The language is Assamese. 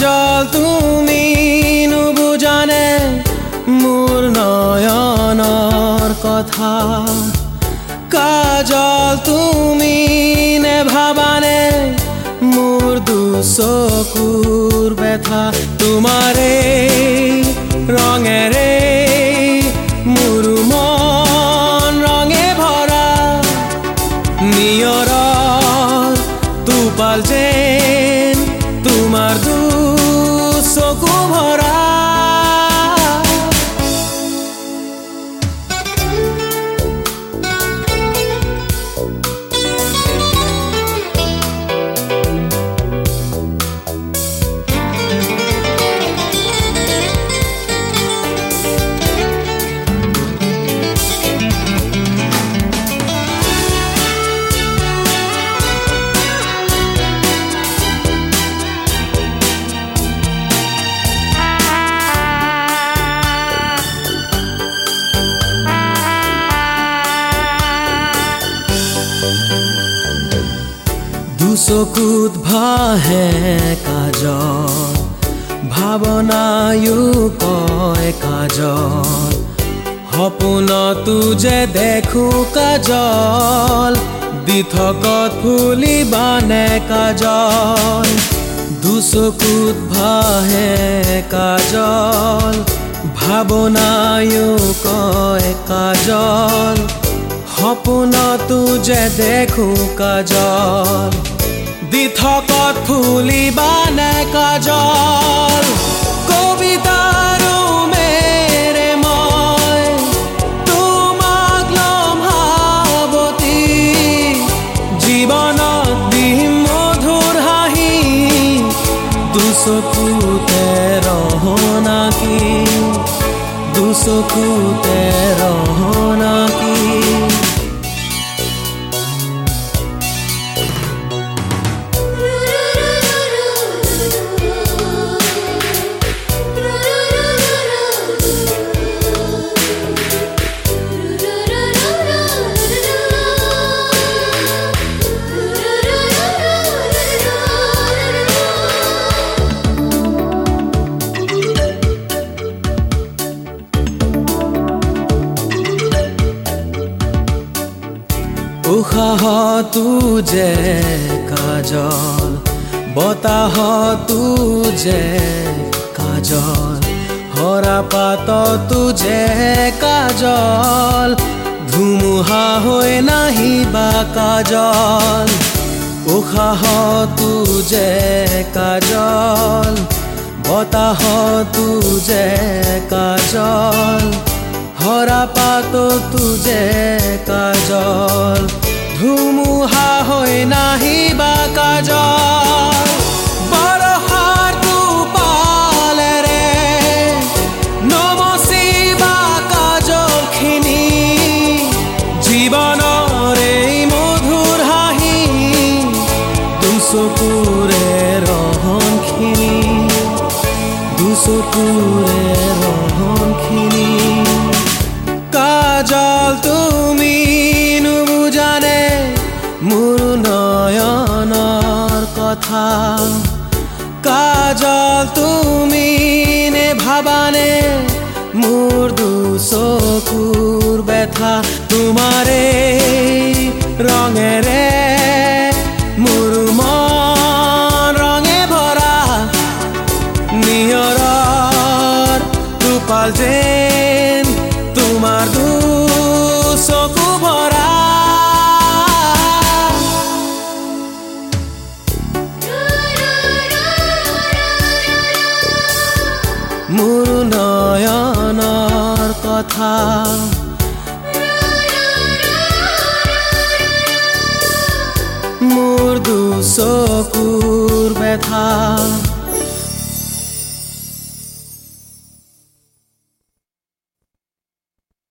জল তুমি নুবুজানে মোৰ নয়নৰ কথা। কাজল তুমি নে মোৰ দুচকুৰ ব্যথা। তোমাৰে ৰঙেৰে মোৰ মন ৰঙে ভৰা। নিয়ৰ তোপাল যে তোমাৰ ভৰা দুচকুত ভাহে কাজল ভাৱনায়ো কয় কাজল। সপোনতো যে দেখো কাজল দিঠকত ফুলিবানে কাজল? দুচকুত ভাহে কাজল ভাৱনায়ো কয় কাজল। সপোনতো যে দেখো কাজল দিঠকত ফুলিবানে কাজল? কবিতাৰো মেৰে মই তোমাক লম সাৱতি জীৱনত দিম মধুৰ হাঁহি দুচকুতে ৰহনাকি দুচকুতে ৰহনাকি উশাহতো যে কাজল বতাহতো যে কাজল হৰা পাততো যে কাজল ধুমুহা হৈ নাহিবা কাজল। উশাহতো যে কাজল বতাহতো যে কাজল হৰা পাততো যে দুচকুৰে ৰহনখিনি দুচকুৰে ৰহনখিনি কাজল তুমি নুবুজানে মোৰ নয়নৰ কথা। কাজল তুমি নে ভাবানে মোৰ দুচকুৰ ব্যথা। তোমাৰে ৰঙেৰে মোৰ নয়নৰ কথা মোৰ দুচকুৰ ব্যথা